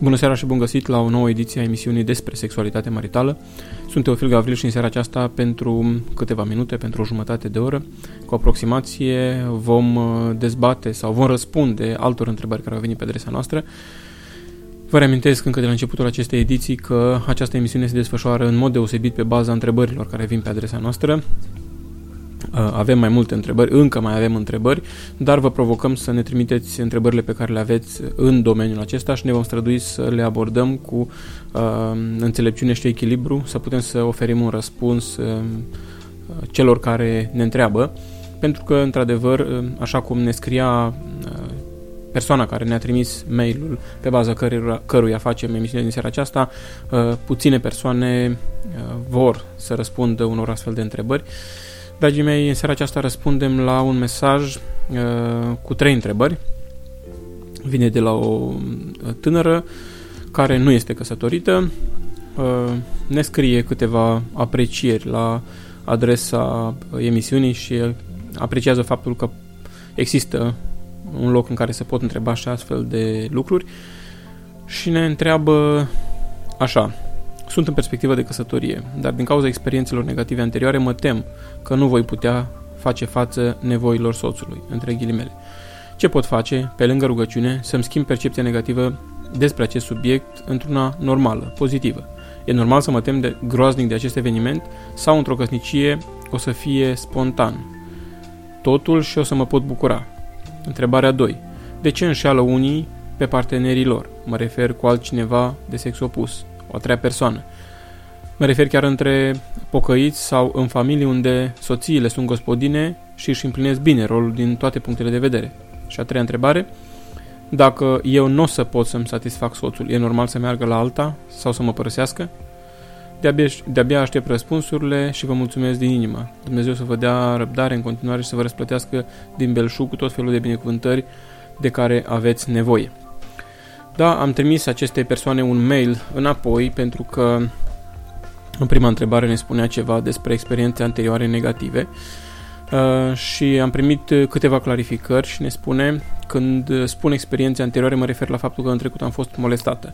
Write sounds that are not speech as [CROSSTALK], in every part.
Bună seara și bun găsit la o nouă ediție a emisiunii despre sexualitate maritală. Sunt Teofil Gavril și în seara aceasta pentru câteva minute, pentru o jumătate de oră, cu aproximație vom uh, dezbate sau vom răspunde altor întrebări care au venit pe adresa noastră. Vă reamintesc încă de la începutul acestei ediții că această emisiune se desfășoară în mod deosebit pe baza întrebărilor care vin pe adresa noastră. Uh, avem mai multe întrebări, încă mai avem întrebări, dar vă provocăm să ne trimiteți întrebările pe care le aveți în domeniul acesta și ne vom strădui să le abordăm cu uh, înțelepciune și echilibru, să putem să oferim un răspuns uh, celor care ne întreabă, pentru că, într-adevăr, uh, așa cum ne scria uh, persoana care ne-a trimis mailul pe baza căruia, căruia facem emisiunea din seara aceasta, uh, puține persoane uh, vor să răspundă unor astfel de întrebări. Dragii mei, în seara aceasta răspundem la un mesaj uh, cu trei întrebări. Vine de la o uh, tânără care nu este căsătorită. Uh, ne scrie câteva aprecieri la adresa emisiunii și apreciază faptul că există un loc în care se pot întreba și astfel de lucruri și ne întreabă așa sunt în perspectivă de căsătorie, dar din cauza experiențelor negative anterioare mă tem că nu voi putea face față nevoilor soțului, între ghilimele. Ce pot face, pe lângă rugăciune, să-mi schimb percepția negativă despre acest subiect într-una normală, pozitivă? E normal să mă tem de groaznic de acest eveniment sau într-o căsnicie o să fie spontan? Totul și o să mă pot bucura. Întrebarea 2. De ce înșeală unii pe partenerii lor? Mă refer cu altcineva de sex opus o a treia persoană. Mă refer chiar între pocăiți sau în familii unde soțiile sunt gospodine și își împlinesc bine rolul din toate punctele de vedere. Și a treia întrebare, dacă eu nu o să pot să-mi satisfac soțul, e normal să meargă la alta sau să mă părăsească? De-abia, de-abia aștept răspunsurile și vă mulțumesc din inimă. Dumnezeu să vă dea răbdare în continuare și să vă răsplătească din belșug cu tot felul de binecuvântări de care aveți nevoie. Da, am trimis acestei persoane un mail înapoi pentru că în prima întrebare ne spunea ceva despre experiențe anterioare negative uh, și am primit câteva clarificări și ne spune când spun experiențe anterioare mă refer la faptul că în trecut am fost molestată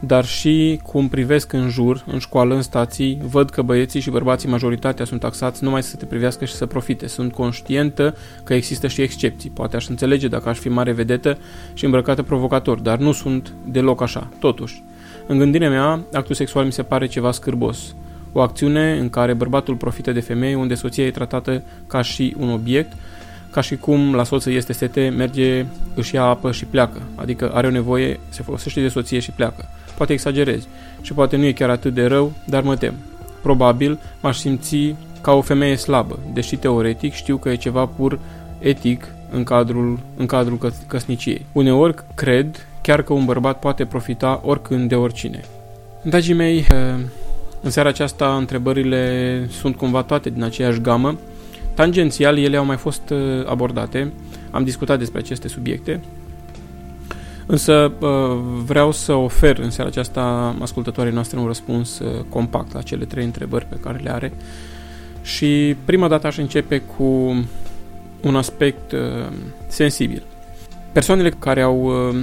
dar și cum privesc în jur, în școală, în stații, văd că băieții și bărbații majoritatea sunt taxați numai să te privească și să profite. Sunt conștientă că există și excepții. Poate aș înțelege dacă aș fi mare vedetă și îmbrăcată provocator, dar nu sunt deloc așa. Totuși, în gândirea mea, actul sexual mi se pare ceva scârbos. O acțiune în care bărbatul profită de femei, unde soția e tratată ca și un obiect, ca și cum la soță este sete, merge, își ia apă și pleacă. Adică are o nevoie, se folosește de soție și pleacă. Poate exagerez și poate nu e chiar atât de rău, dar mă tem. Probabil m-aș simți ca o femeie slabă, deși teoretic știu că e ceva pur etic în cadrul, în cadrul că, căsniciei. Uneori cred chiar că un bărbat poate profita oricând de oricine. Dragii mei, eh, în seara aceasta întrebările sunt cumva toate din aceeași gamă. Tangențial ele au mai fost eh, abordate, am discutat despre aceste subiecte Însă vreau să ofer în seara aceasta ascultătorii noastre un răspuns uh, compact la cele trei întrebări pe care le are. Și prima dată aș începe cu un aspect uh, sensibil. Persoanele care au uh,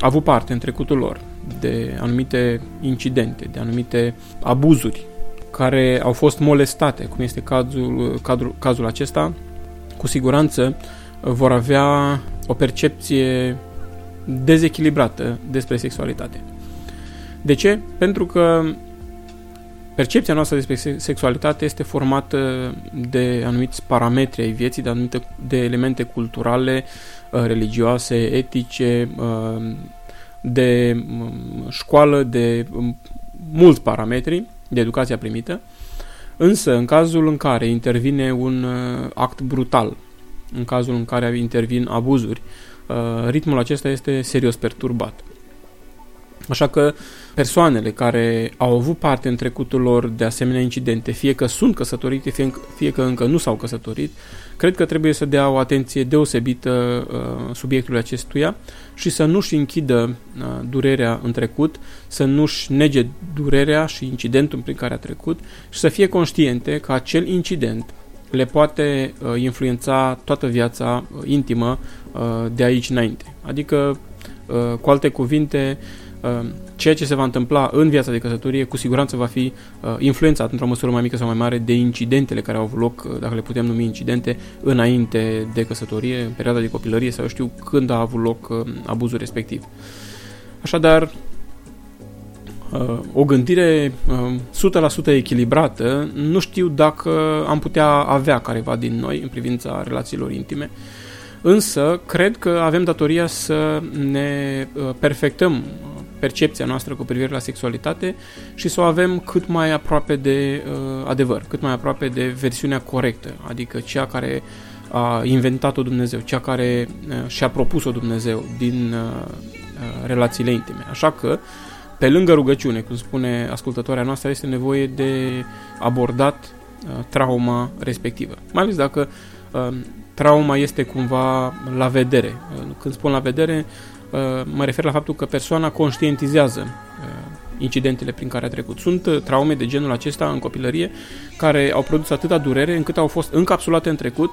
avut parte în trecutul lor de anumite incidente, de anumite abuzuri, care au fost molestate, cum este cazul, cazul, cazul acesta, cu siguranță vor avea o percepție dezechilibrată despre sexualitate. De ce? Pentru că percepția noastră despre sexualitate este formată de anumiți parametri ai vieții, de anumite de elemente culturale, uh, religioase, etice, uh, de um, școală, de um, mulți parametri de educația primită, însă în cazul în care intervine un uh, act brutal, în cazul în care intervin abuzuri, Uh, ritmul acesta este serios perturbat. Așa că persoanele care au avut parte în trecutul lor de asemenea incidente, fie că sunt căsătorite, fie, fie că încă nu s-au căsătorit, cred că trebuie să dea o atenție deosebită uh, subiectului acestuia și să nu-și închidă uh, durerea în trecut, să nu-și nege durerea și incidentul prin care a trecut și să fie conștiente că acel incident le poate uh, influența toată viața uh, intimă uh, de aici înainte. Adică Cu alte cuvinte, ceea ce se va întâmpla în viața de căsătorie cu siguranță va fi influențat într-o măsură mai mică sau mai mare de incidentele care au avut loc, dacă le putem numi incidente, înainte de căsătorie, în perioada de copilărie sau știu când a avut loc abuzul respectiv. Așadar, o gândire 100% echilibrată, nu știu dacă am putea avea careva din noi în privința relațiilor intime, însă cred că avem datoria să ne perfectăm percepția noastră cu privire la sexualitate și să o avem cât mai aproape de adevăr, cât mai aproape de versiunea corectă, adică cea care a inventat-o Dumnezeu, cea care și-a propus-o Dumnezeu din relațiile intime. Așa că pe lângă rugăciune, cum spune ascultătoarea noastră, este nevoie de abordat uh, trauma respectivă. Mai ales dacă uh, trauma este cumva la vedere. Uh, când spun la vedere, uh, mă refer la faptul că persoana conștientizează uh, incidentele prin care a trecut. Sunt uh, traume de genul acesta în copilărie care au produs atâta durere încât au fost încapsulate în trecut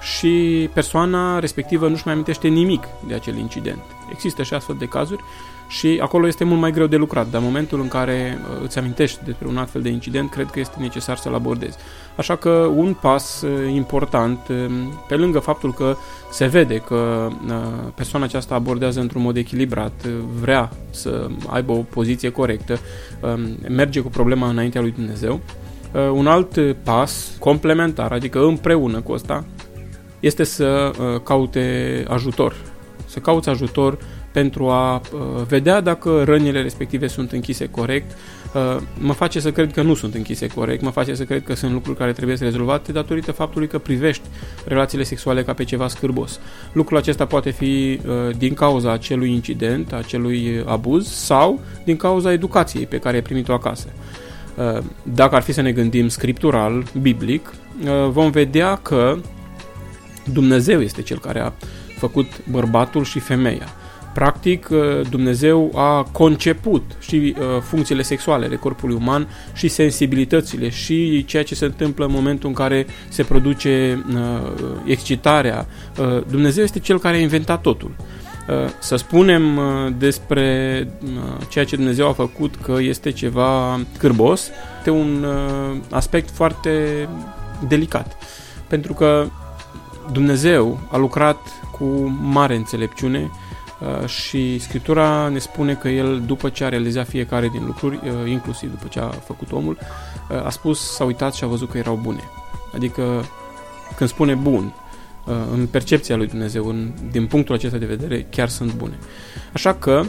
și persoana respectivă nu-și mai amintește nimic de acel incident. Există și astfel de cazuri și acolo este mult mai greu de lucrat, dar în momentul în care uh, îți amintești despre un astfel de incident, cred că este necesar să-l abordezi. Așa că un pas uh, important, uh, pe lângă faptul că se vede că persoana aceasta abordează într-un mod echilibrat, vrea să aibă o poziție corectă, um, merge cu problema înaintea lui Dumnezeu, un alt pas complementar, adică împreună cu asta, este să caute ajutor. Să cauți ajutor pentru a uh, vedea dacă rănile respective sunt închise corect. Uh, mă face să cred că nu sunt închise corect, mă face să cred că sunt lucruri care trebuie să rezolvate datorită faptului că privești relațiile sexuale ca pe ceva scârbos. Lucrul acesta poate fi uh, din cauza acelui incident, acelui abuz sau din cauza educației pe care ai primit-o acasă. Dacă ar fi să ne gândim scriptural, biblic, vom vedea că Dumnezeu este cel care a făcut bărbatul și femeia. Practic, uh, Dumnezeu a conceput și uh, funcțiile sexuale ale corpului uman și sensibilitățile și ceea ce se întâmplă în momentul în care se produce uh, excitarea. Dumnezeu este cel care a inventat totul. Să spunem despre ceea ce Dumnezeu a făcut că este ceva cârbos, este un aspect foarte delicat. Pentru că Dumnezeu a lucrat cu mare înțelepciune Uh, și Scriptura ne spune că el, după ce a realizat fiecare din lucruri, uh, inclusiv după ce a făcut omul, uh, a spus, s-a uitat și a văzut că erau bune. Adică, când spune bun, în percepția lui Dumnezeu, în, din punctul acesta de vedere, chiar sunt bune. Așa că,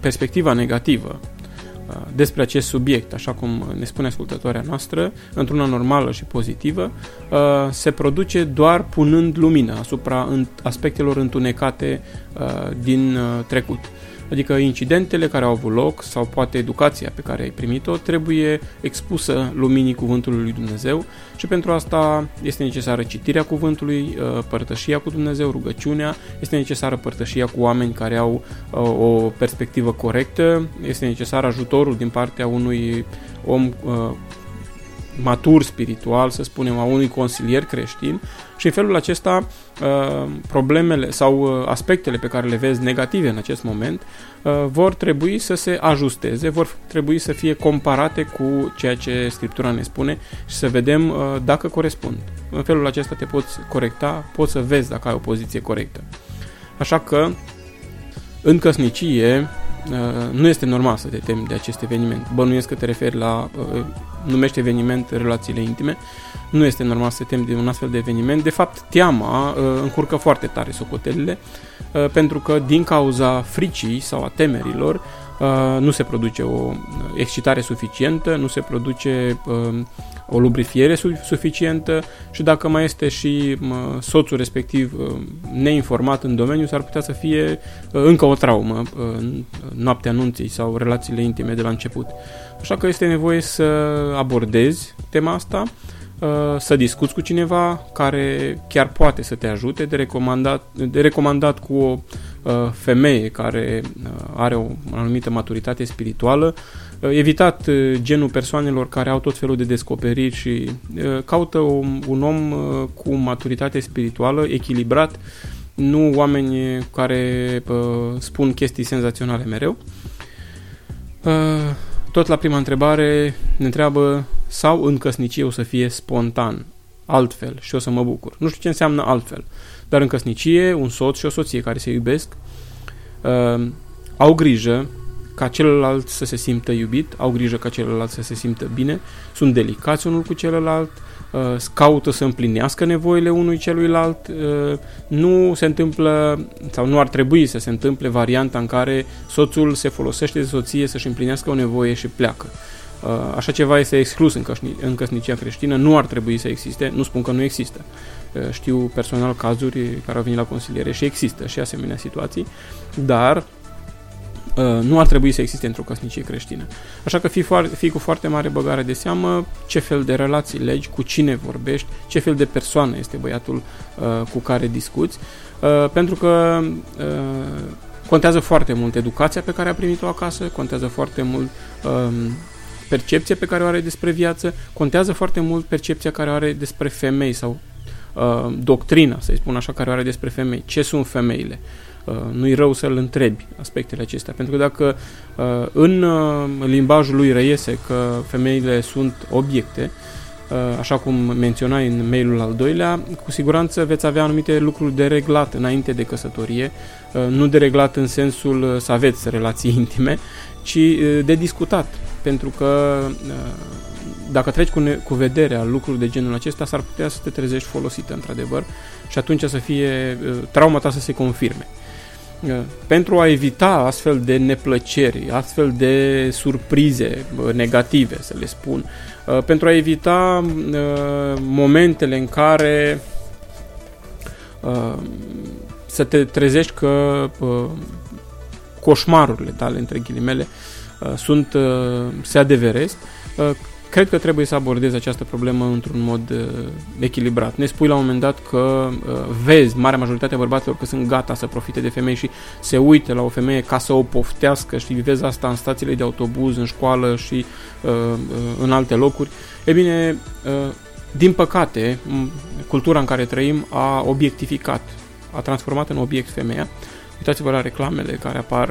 perspectiva negativă despre acest subiect, așa cum ne spune ascultătoarea noastră, într-una normală și pozitivă, uh, se produce doar punând lumină asupra aspectelor întunecate uh, din uh, trecut. Adică incidentele care au avut loc sau poate educația pe care ai primit-o trebuie expusă luminii cuvântului lui Dumnezeu și pentru asta este necesară citirea cuvântului, uh, părtășia cu Dumnezeu, rugăciunea, este necesară părtășia cu oameni care au uh, o perspectivă corectă, este necesar ajutorul din partea unui om uh, matur spiritual, să spunem, a unui consilier creștin și în felul acesta uh, problemele sau uh, aspectele pe care le vezi negative în acest moment uh, vor trebui să se ajusteze, vor trebui să fie comparate cu ceea ce Scriptura ne spune și să vedem dacă corespund. În felul acesta te poți corecta, poți să vezi dacă ai o poziție corectă. Așa că în căsnicie nu este normal să te temi de acest eveniment. Bănuiesc că te referi la numește eveniment relațiile intime. Nu este normal să te temi de un astfel de eveniment. De fapt, teama uh, încurcă foarte tare socotelile, uh, pentru că din cauza fricii sau a temerilor uh, nu se produce o excitare suficientă, nu se produce uh, o lubrifiere suficientă și dacă mai este și soțul respectiv uh, neinformat în domeniu, s-ar putea să fie uh, încă o traumă uh, noaptea anunții sau relațiile intime de la început. Așa că este nevoie să abordezi tema asta, să discuți cu cineva care chiar poate să te ajute, de recomandat, de recomandat cu o femeie care are o anumită maturitate spirituală, evitat uh, genul persoanelor care au tot felul de descoperiri și uh, caută un, un om uh, cu maturitate spirituală, echilibrat, nu oameni care uh, spun chestii senzaționale mereu. Uh, tot la prima întrebare ne întreabă sau în căsnicie o să fie spontan, altfel și o să mă bucur. Nu știu ce înseamnă altfel, dar în căsnicie un soț și o soție care se iubesc uh, au grijă ca celălalt să se simtă iubit, au grijă ca celălalt să se simtă bine, sunt delicați unul cu celălalt, uh, caută să împlinească nevoile unui celuilalt, uh, nu se întâmplă sau nu ar trebui să se întâmple varianta în care soțul se folosește de soție să-și împlinească o nevoie și pleacă. Uh, așa ceva este exclus în, căsni- în căsnicia creștină, nu ar trebui să existe, nu spun că nu există. Uh, știu personal cazuri care au venit la consiliere și există și asemenea situații, dar Uh, nu ar trebui să existe într-o căsnicie creștină. Așa că fii, foarte, fii cu foarte mare băgare de seamă ce fel de relații legi, cu cine vorbești, ce fel de persoană este băiatul uh, cu care discuți, uh, pentru că uh, contează foarte mult educația pe care a primit-o acasă, contează foarte mult uh, percepția pe care o are despre viață, contează foarte mult percepția care o are despre femei sau uh, doctrina, să-i spun așa, care o are despre femei. Ce sunt femeile? Uh, Uh, nu-i rău să-l întrebi aspectele acestea, pentru că dacă uh, în uh, limbajul lui reiese că femeile sunt obiecte, așa cum menționai în mailul al doilea, cu siguranță veți avea anumite lucruri de reglat înainte de căsătorie, nu de reglat în sensul să aveți relații [LAUGHS] intime, ci de discutat, pentru că dacă treci cu, ne- cu vederea lucruri de genul acesta, s-ar putea să te trezești folosită într-adevăr și atunci să fie trauma ta să se confirme. Pentru a evita astfel de neplăceri, astfel de surprize negative, să le spun, uh, pentru a evita uh, momentele în care uh, să te trezești că coșmarurile tale, între ghilimele, sunt, se adeveresc, Cred că trebuie să abordezi această problemă într-un mod uh, echilibrat. Ne spui la un moment dat că uh, vezi marea majoritate a bărbaților că sunt gata să profite de femei și se uite la o femeie ca să o poftească și vezi asta în stațiile de autobuz, în școală și uh, uh, în alte locuri. E bine, uh, din păcate, cultura în care trăim a obiectificat, a transformat în obiect femeia. Uitați-vă la reclamele care apar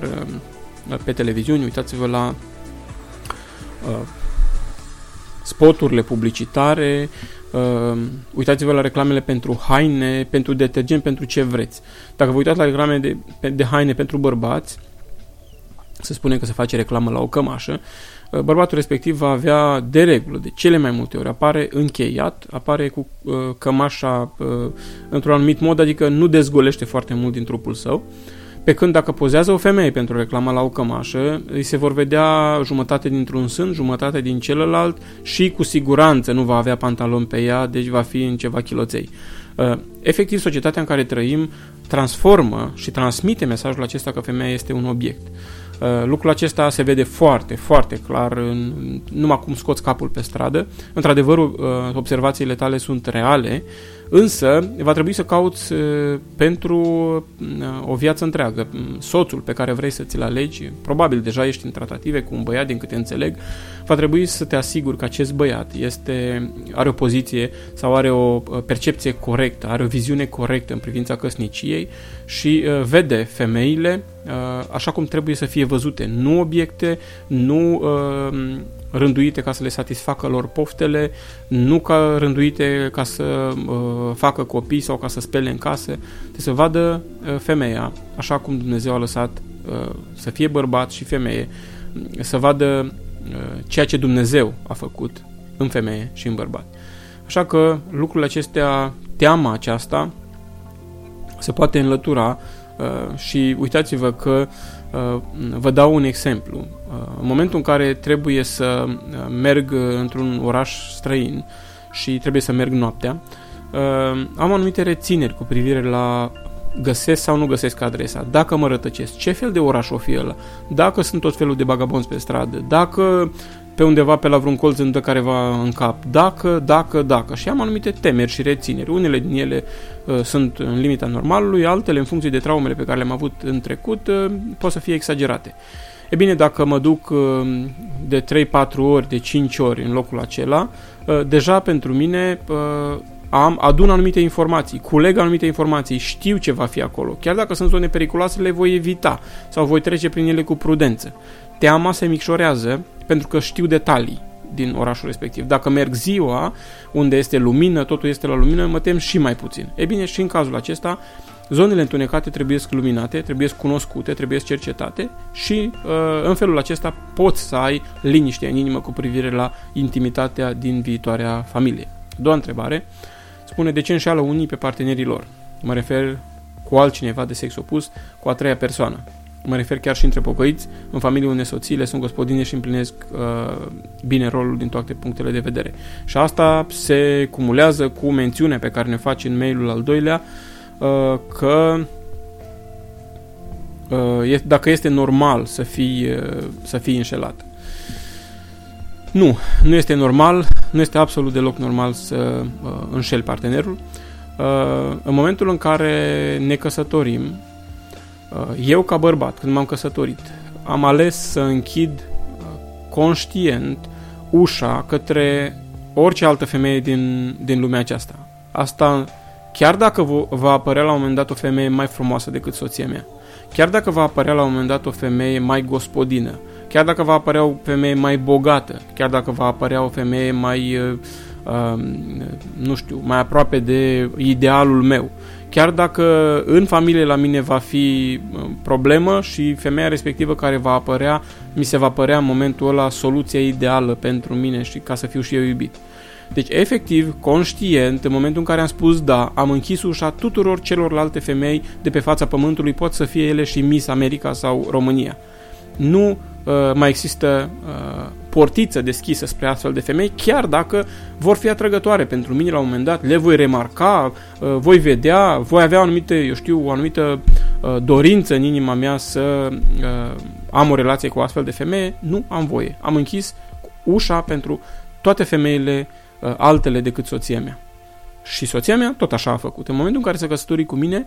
uh, pe televiziuni, uitați-vă la uh, spoturile publicitare, uh, uitați-vă la reclamele pentru haine, pentru detergent, pentru ce vreți. Dacă vă uitați la reclame de, de haine pentru bărbați, să spunem că se face reclamă la o cămașă, uh, bărbatul respectiv va avea de regulă, de cele mai multe ori, apare încheiat, apare cu uh, cămașa uh, într-un anumit mod, adică nu dezgolește foarte mult din trupul său, uh, pe când dacă pozează o femeie pentru reclamă la o cămașă, îi se vor vedea jumătate dintr-un sân, jumătate din celălalt și cu siguranță nu va avea pantalon pe ea, deci va fi în ceva chiloței. Uh, efectiv, societatea în care trăim transformă și transmite mesajul acesta că femeia este un obiect. Uh, lucrul acesta se vede foarte, foarte clar în, numai cum scoți capul pe stradă. Într-adevăr, uh, observațiile tale sunt reale, Însă, va trebui să cauți pentru o viață întreagă. Soțul pe care vrei să ți-l alegi, probabil deja ești în tratative cu un băiat, din câte înțeleg, va trebui să te asiguri că acest băiat este, are o poziție sau are o percepție corectă, are o viziune corectă în privința căsniciei și vede femeile așa cum trebuie să fie văzute, nu obiecte, nu rânduite ca să le satisfacă lor poftele, nu ca rânduite ca să uh, facă copii sau ca să spele în casă, trebuie să vadă uh, femeia, așa cum Dumnezeu a lăsat uh, să fie bărbat și femeie, să vadă uh, ceea ce Dumnezeu a făcut în femeie și în bărbat. Așa că lucrurile acestea, teama aceasta, se poate înlătura uh, și uitați-vă că uh, vă dau un exemplu. În momentul în care trebuie să uh, merg într-un oraș străin și trebuie să merg noaptea, uh, am anumite rețineri cu privire la găsesc sau nu găsesc adresa, dacă mă rătăcesc, ce fel de oraș o fi ăla, dacă sunt tot felul de bagabonți pe stradă, dacă pe undeva pe la vreun colț îmi dă careva în cap, dacă, dacă, dacă. Și am anumite temeri și rețineri. Unele din ele uh, sunt în limita normalului, altele, în funcție de traumele pe care le-am avut în trecut, uh, pot să fie exagerate. E bine, dacă mă duc uh, de 3-4 ori, de 5 ori în locul acela, uh, deja pentru mine uh, am, adun anumite informații, culeg anumite informații, știu ce va fi acolo. Chiar dacă sunt zone periculoase, le voi evita sau voi trece prin ele cu prudență. Teama se micșorează pentru că știu detalii din orașul respectiv. Dacă merg ziua, unde este lumină, totul este la lumină, mă tem și mai puțin. E bine, și în cazul acesta, zonele întunecate trebuie luminate, trebuie cunoscute, trebuie cercetate și uh, în felul acesta poți să ai liniște în inimă cu privire la intimitatea din viitoarea familie. Doua întrebare spune de ce înșeală unii pe partenerii lor. Mă refer cu altcineva de sex opus, cu a treia persoană. Mă refer chiar și între pocăiți, în familie unde soțiile sunt gospodine și împlinesc uh, bine rolul din toate punctele de vedere. Și asta se cumulează cu mențiunea pe care ne face în mailul al doilea uh, că uh, dacă este normal să fii, uh, să fii înșelat. Nu, nu este normal, nu este absolut deloc normal să uh, înșeli partenerul. Uh, în momentul în care ne căsătorim, uh, eu ca bărbat, când m-am căsătorit, am ales să închid uh, conștient ușa către orice altă femeie din, din lumea aceasta. Asta chiar dacă va apărea la un moment dat o femeie mai frumoasă decât soția mea, chiar dacă va apărea la un moment dat o femeie mai gospodină, chiar dacă va apărea o femeie mai bogată, chiar dacă va apărea o femeie mai, uh, uh, nu știu, mai aproape de idealul meu, chiar dacă în familie la mine va fi uh, problemă și femeia respectivă care va apărea, mi se va părea în momentul ăla soluția ideală pentru mine și ca să fiu și eu iubit. Deci, efectiv, conștient, în momentul în care am spus da, am închis ușa tuturor celorlalte femei de pe fața pământului, pot să fie ele și Miss America sau România. Nu Uh, mai există uh, portiță deschisă spre astfel de femei, chiar dacă vor fi atrăgătoare pentru mine la un moment dat, le voi remarca, uh, voi vedea, voi avea anumite, eu știu, o anumită uh, dorință în inima mea să uh, am o relație cu astfel de femeie, nu am voie. Am închis ușa pentru toate femeile uh, altele decât soția mea. Și soția mea tot așa a făcut. În momentul în care se căsători cu mine,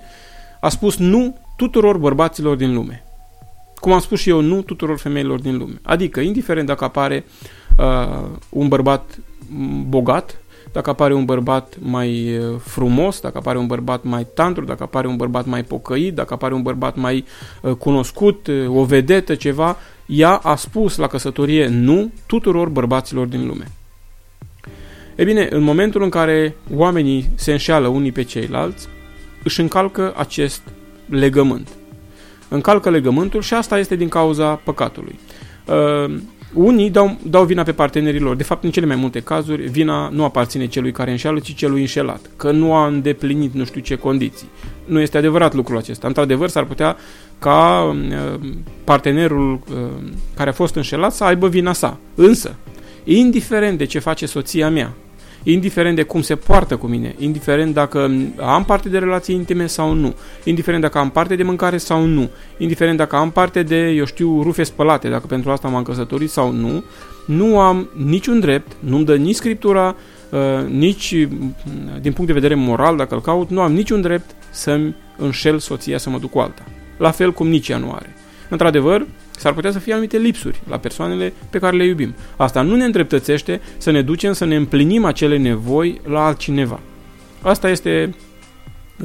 a spus nu tuturor bărbaților din lume cum am spus și eu, nu tuturor femeilor din lume. Adică, indiferent dacă apare uh, un bărbat bogat, dacă apare un bărbat mai uh, frumos, dacă apare un bărbat mai tantru, dacă apare un bărbat mai pocăit, dacă apare un bărbat mai uh, cunoscut, uh, o vedetă, ceva, ea a spus la căsătorie nu tuturor bărbaților din lume. E bine, în momentul în care oamenii se înșeală unii pe ceilalți, își încalcă acest legământ încalcă legământul și asta este din cauza păcatului. Uh, unii dau, dau vina pe partenerii lor. De fapt, în cele mai multe cazuri, vina nu aparține celui care înșeală, ci celui înșelat, că nu a îndeplinit nu știu ce condiții. Nu este adevărat lucrul acesta. Într-adevăr, s-ar putea ca uh, partenerul uh, care a fost înșelat să aibă vina sa. Însă, indiferent de ce face soția mea, indiferent de cum se poartă cu mine, indiferent dacă am parte de relații intime sau nu, indiferent dacă am parte de mâncare sau nu, indiferent dacă am parte de, eu știu, rufe spălate, dacă pentru asta m-am căsătorit sau nu, nu am niciun drept, nu-mi dă nici scriptura, uh, nici mm, din punct de vedere moral, dacă îl caut, nu am niciun drept să-mi înșel soția să mă duc cu alta. La fel cum nici ea nu are. Într-adevăr, S-ar putea să fie anumite lipsuri la persoanele pe care le iubim. Asta nu ne îndreptățește să ne ducem să ne împlinim acele nevoi la altcineva. Asta este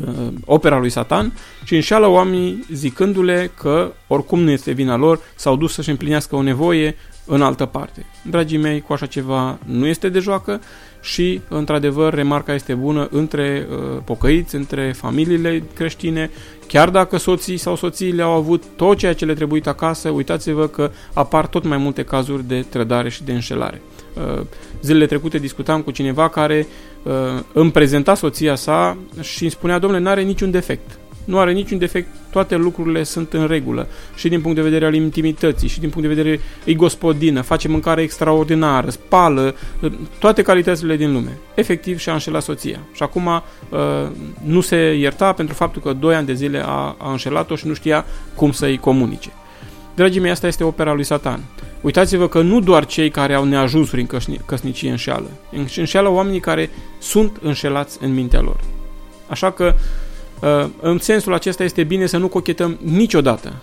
uh, opera lui Satan și înșeală oamenii zicându-le că oricum nu este vina lor, s-au dus să-și împlinească o nevoie în altă parte. Dragii mei, cu așa ceva nu este de joacă și, într-adevăr, remarca este bună între uh, pocăiți, între familiile creștine, chiar dacă soții sau soțiile au avut tot ceea ce le trebuie acasă, uitați-vă că apar tot mai multe cazuri de trădare și de înșelare. Uh, zilele trecute discutam cu cineva care uh, îmi prezenta soția sa și îmi spunea, domnule, n-are niciun defect nu are niciun defect, toate lucrurile sunt în regulă. Și din punct de vedere al intimității, și din punct de vedere e gospodină, face mâncare extraordinară, spală, toate calitățile din lume. Efectiv și-a înșelat soția. Și acum uh, nu se ierta pentru faptul că doi ani de zile a, a înșelat-o și nu știa cum să-i comunice. Dragii mei, asta este opera lui Satan. Uitați-vă că nu doar cei care au neajunsuri în căsnicie înșeală. Înșeală oamenii care sunt înșelați în mintea lor. Așa că Uh, în sensul acesta este bine să nu cochetăm niciodată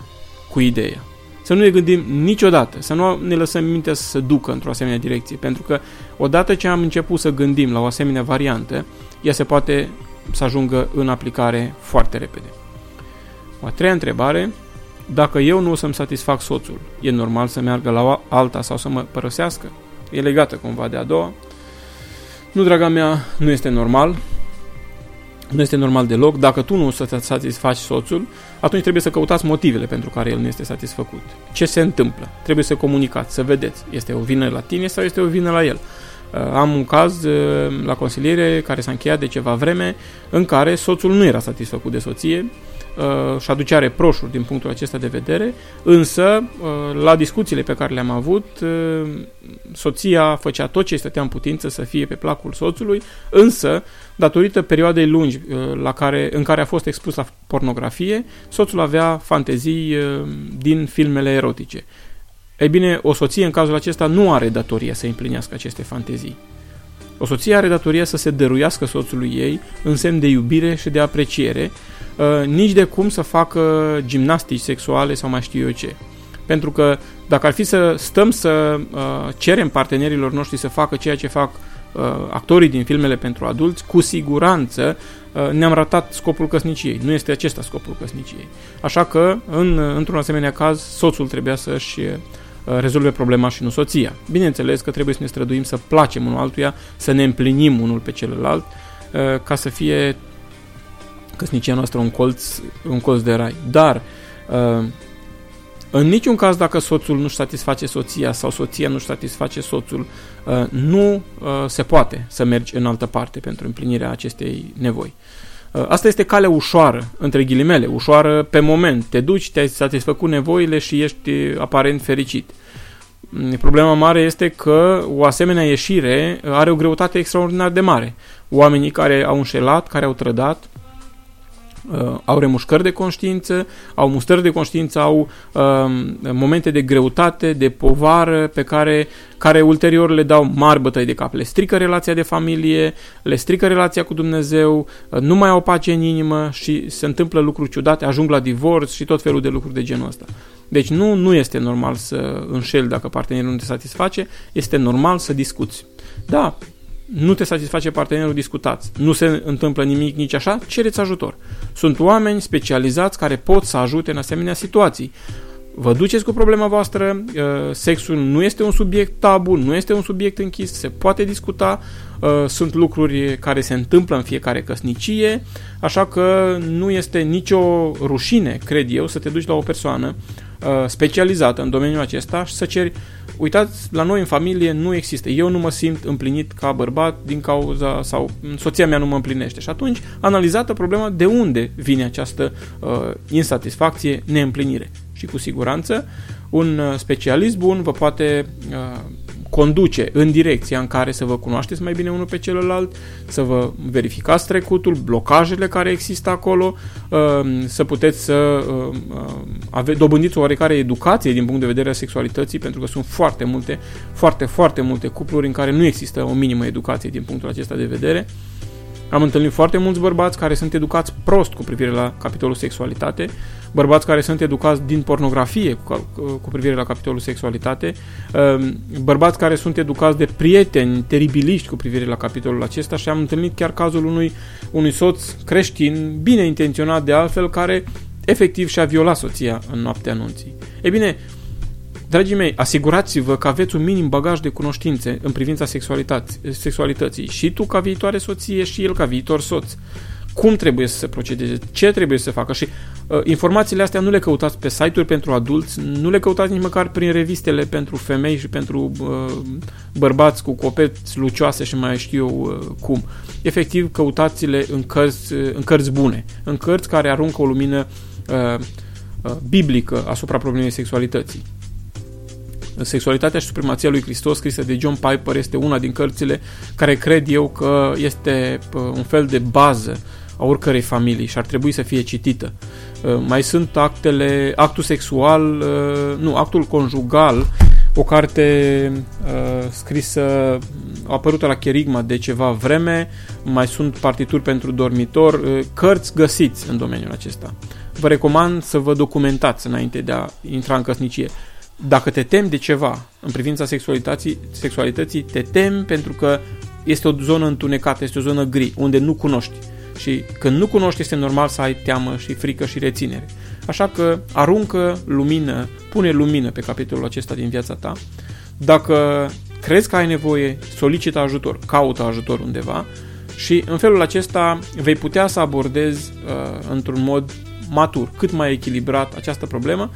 cu ideea. să nu ne gândim niciodată, să nu ne lăsăm mintea să se ducă într-o asemenea direcție, pentru că odată ce am început să gândim la o asemenea variantă, ea se poate să ajungă în aplicare foarte repede. O a treia întrebare, dacă eu nu o să-mi satisfac soțul, e normal să meargă la alta sau să mă părăsească? E legată cumva de a doua. Nu, draga mea, nu este normal. Nu este normal deloc. Dacă tu nu o să satisfaci soțul, atunci trebuie să căutați motivele pentru care el nu este satisfăcut. Ce se întâmplă? Trebuie să comunicați, să vedeți. Este o vină la tine sau este o vină la el? Uh, am un caz uh, la consiliere care s-a încheiat de ceva vreme în care soțul nu era satisfăcut de soție uh, și aducea reproșuri din punctul acesta de vedere, însă uh, la discuțiile pe care le-am avut, uh, soția făcea tot ce stătea în putință să fie pe placul soțului, însă, datorită perioadei lungi uh, la care, în care a fost expus la pornografie, soțul avea fantezii uh, din filmele erotice. Ei bine, o soție în cazul acesta nu are datoria să împlinească aceste fantezii. O soție are datoria să se dăruiască soțului ei în semn de iubire și de apreciere, uh, nici de cum să facă gimnastici sexuale sau mai știu eu ce. Pentru că dacă ar fi să stăm să uh, cerem partenerilor noștri să facă ceea ce fac uh, actorii din filmele pentru adulți, cu siguranță ne-am ratat scopul căsniciei. Nu este acesta scopul căsniciei. Așa că, în, într-un asemenea caz, soțul trebuia să-și Uh, rezolve problema și nu soția. Bineînțeles că trebuie să ne străduim să placem unul altuia, să ne împlinim unul pe celălalt, uh, ca să fie căsnicia noastră un colț, un colț de rai. Dar, uh, în niciun caz, dacă soțul nu-și satisface soția sau soția nu-și satisface soțul, nu se poate să mergi în altă parte pentru împlinirea acestei nevoi. Uh, asta este calea ușoară, între ghilimele, ușoară pe moment. Te duci, te-ai satisfăcut nevoile și ești aparent fericit. Mm, problema mare este că o asemenea ieșire are o greutate extraordinar de mare. Oamenii care au înșelat, care au trădat, uh, au remușcări de conștiință, au mustări de conștiință, au uh, momente de greutate, de povară pe care, care ulterior le dau mari bătăi de cap. Le strică relația de familie, le strică relația cu Dumnezeu, uh, nu mai au pace în inimă și se întâmplă lucruri ciudate, ajung la divorț și tot felul de lucruri de genul ăsta. Deci nu, nu este normal să înșeli dacă partenerul nu te satisface, este normal să discuți. Da, nu te satisface partenerul, discutați. Nu se întâmplă nimic nici așa, cereți ajutor. Sunt oameni specializați care pot să ajute în asemenea situații. Vă duceți cu problema voastră, uh, sexul nu este un subiect tabu, nu este un subiect închis, se poate discuta, uh, sunt lucruri care se întâmplă în fiecare căsnicie, așa că nu este nicio rușine, cred eu, să te duci la o persoană uh, specializată în domeniul acesta și să ceri uitați, la noi în familie nu există. Eu nu mă simt împlinit ca bărbat din cauza sau soția mea nu mă împlinește. Și atunci analizată problema de unde vine această uh, insatisfacție, neîmplinire. Și cu siguranță un uh, specialist bun vă poate uh, conduce în direcția în care să vă cunoașteți mai bine unul pe celălalt, să vă verificați trecutul, blocajele care există acolo, um, să puteți să um, ave, dobândiți o oarecare educație din punct de vedere a sexualității, pentru că sunt foarte multe, foarte, foarte multe cupluri în care nu există o minimă educație din punctul acesta de vedere. Am întâlnit foarte mulți bărbați care sunt educați prost cu privire la capitolul sexualitate, bărbați care sunt educați din pornografie cu, cu privire la capitolul sexualitate, um, bărbați care sunt educați de prieteni teribiliști cu privire la capitolul acesta și am întâlnit chiar cazul unui, unui soț creștin, bine intenționat de altfel, care efectiv și-a violat soția în noaptea anunții. Ei bine, Dragii mei, asigurați-vă că aveți un minim bagaj de cunoștințe în privința sexualității. Și tu ca viitoare soție și el ca viitor soț. Cum trebuie să se procedeze, ce trebuie să se facă și uh, informațiile astea nu le căutați pe site-uri pentru adulți, nu le căutați nici măcar prin revistele pentru femei și pentru uh, bărbați cu copeți lucioase și mai știu eu uh, cum. Efectiv, căutați-le în cărți, uh, în cărți bune, în cărți care aruncă o lumină uh, uh, biblică asupra problemei sexualității. Sexualitatea și supremația lui Hristos, scrisă de John Piper, este una din cărțile care cred eu că este un fel de bază a oricărei familii și ar trebui să fie citită. Mai sunt actele, actul sexual, nu, actul conjugal, o carte uh, scrisă, apărută la Cherigma de ceva vreme, mai sunt partituri pentru dormitor, uh, cărți găsiți în domeniul acesta. vă recomand să vă documentați înainte de a intra în căsnicie. Dacă te temi de ceva în privința sexualității, sexualității, te temi pentru că este o zonă întunecată, este o zonă gri, unde nu cunoști. Și când nu cunoști, este normal să ai teamă și frică și reținere. Așa că aruncă lumină, pune lumină pe capitolul acesta din viața ta. Dacă crezi că ai nevoie, solicită ajutor, caută ajutor undeva și în felul acesta vei putea să abordezi uh, într-un mod matur, cât mai echilibrat această problemă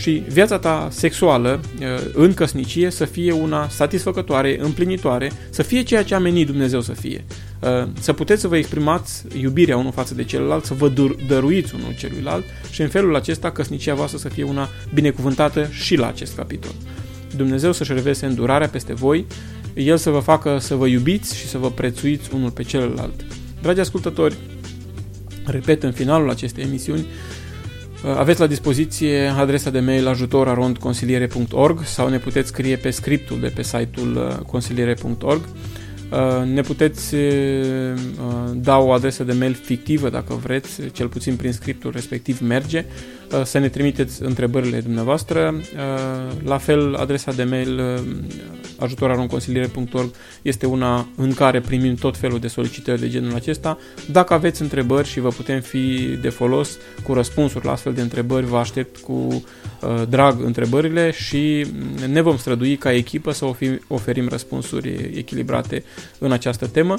și viața ta sexuală uh, în căsnicie să fie una satisfăcătoare, împlinitoare, să fie ceea ce a menit Dumnezeu să fie. Uh, să puteți să vă exprimați iubirea unul față de celălalt, să vă dăruiți unul celuilalt și în felul acesta căsnicia voastră să fie una binecuvântată și la acest capitol. Dumnezeu să-și revese îndurarea peste voi, El să vă facă să vă iubiți și să vă prețuiți unul pe celălalt. Dragi ascultători, repet în finalul acestei emisiuni, aveți la dispoziție adresa de mail ajutorarondconsiliere.org sau ne puteți scrie pe scriptul de pe site-ul uh, consiliere.org. Uh, ne puteți uh, da o adresă de mail fictivă dacă vreți, cel puțin prin scriptul respectiv merge, să ne trimiteți întrebările dumneavoastră. La fel, adresa de mail ajutoraronconsiliere.org este una în care primim tot felul de solicitări de genul acesta. Dacă aveți întrebări și vă putem fi de folos cu răspunsuri la astfel de întrebări, vă aștept cu uh, drag întrebările și ne vom strădui ca echipă să oferim răspunsuri echilibrate în această temă.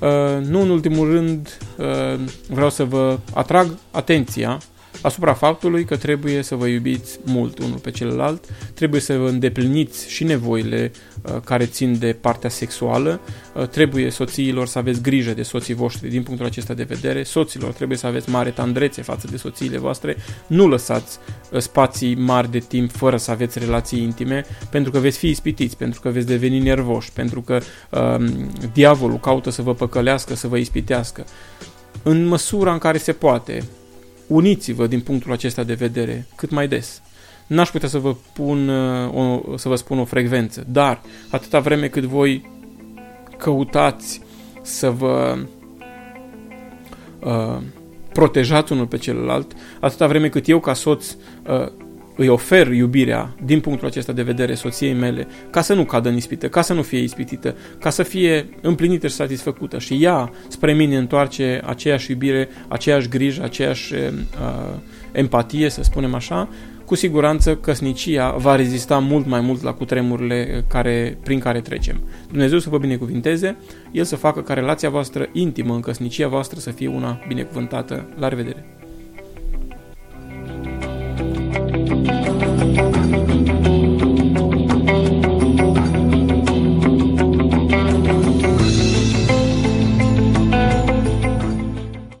Uh, nu în ultimul rând, uh, vreau să vă atrag atenția asupra faptului că trebuie să vă iubiți mult unul pe celălalt, trebuie să vă îndepliniți și nevoile uh, care țin de partea sexuală, uh, trebuie soțiilor să aveți grijă de soții voștri din punctul acesta de vedere, soților trebuie să aveți mare tandrețe față de soțiile voastre, nu lăsați uh, spații mari de timp fără să aveți relații intime, pentru că veți fi ispitiți, pentru că veți deveni nervoși, pentru că um, diavolul caută să vă păcălească, să vă ispitească. În măsura în care se poate, uniți-vă din punctul acesta de vedere cât mai des. N-aș putea să vă, pun, uh, o, să vă spun o frecvență, dar atâta vreme cât voi căutați să vă uh, protejați unul pe celălalt, atâta vreme cât eu ca soț uh, îi ofer iubirea din punctul acesta de vedere soției mele, ca să nu cadă în ispită, ca să nu fie ispitită, ca să fie împlinită și satisfăcută și ea spre mine întoarce aceeași iubire, aceeași grijă, aceeași uh, empatie, să spunem așa, cu siguranță căsnicia va rezista mult mai mult la cutremurile care, prin care trecem. Dumnezeu să vă binecuvinteze, El să facă ca relația voastră intimă în căsnicia voastră să fie una binecuvântată. La revedere! Thank you.